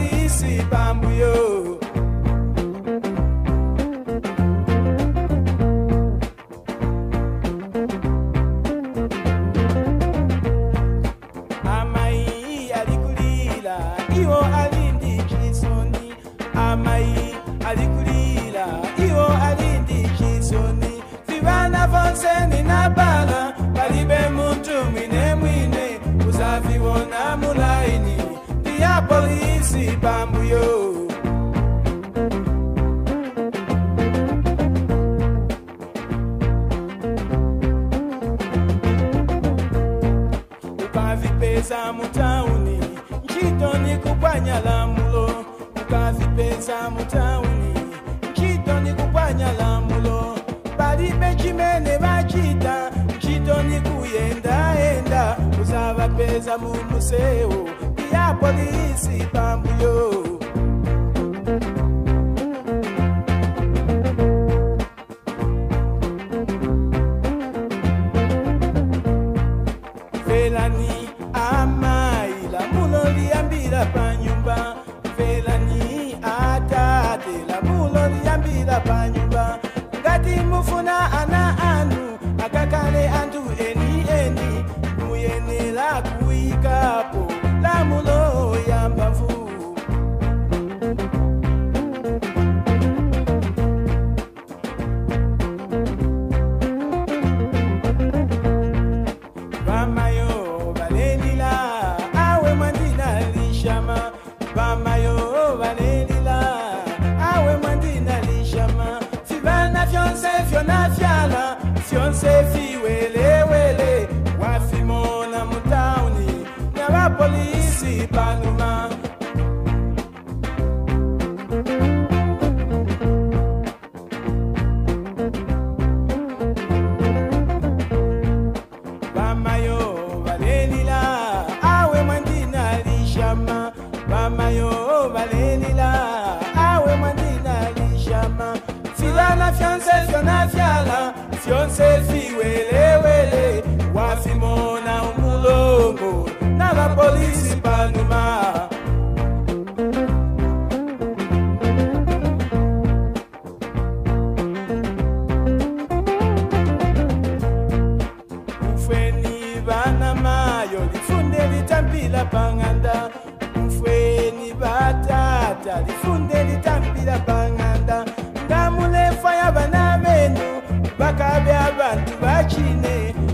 ndiya polisi pambuyo amai alikulila iwo alindi chisoni amai alikulila iwo alindi chisoni vivana vonse ninabala ndiya polisi pambuyo ukavipeza mutauni ntchito kupwanya lamulo ukavipeza mutauni ntchito kupwanya lamulo palibe chimene vachita ntchito kuyendayenda uzavapeza mu musewu ya polisi pambuyo velani amai lamulo liyambira panyumba velani atate lamulo liyambira panyumba ngati mufuna vyala vyonse viwelewele wafimona mutauni na vapolisi panuma vamayo valelila awe mwandina lishama. Vamayo valelila awe mwandina Yonsefi welewele wafimona umulongo n'abapolisi banuma. Mfweni vanamayo lifunde litambila panganda mfweni batata lifunde Cabe a abantu bakine.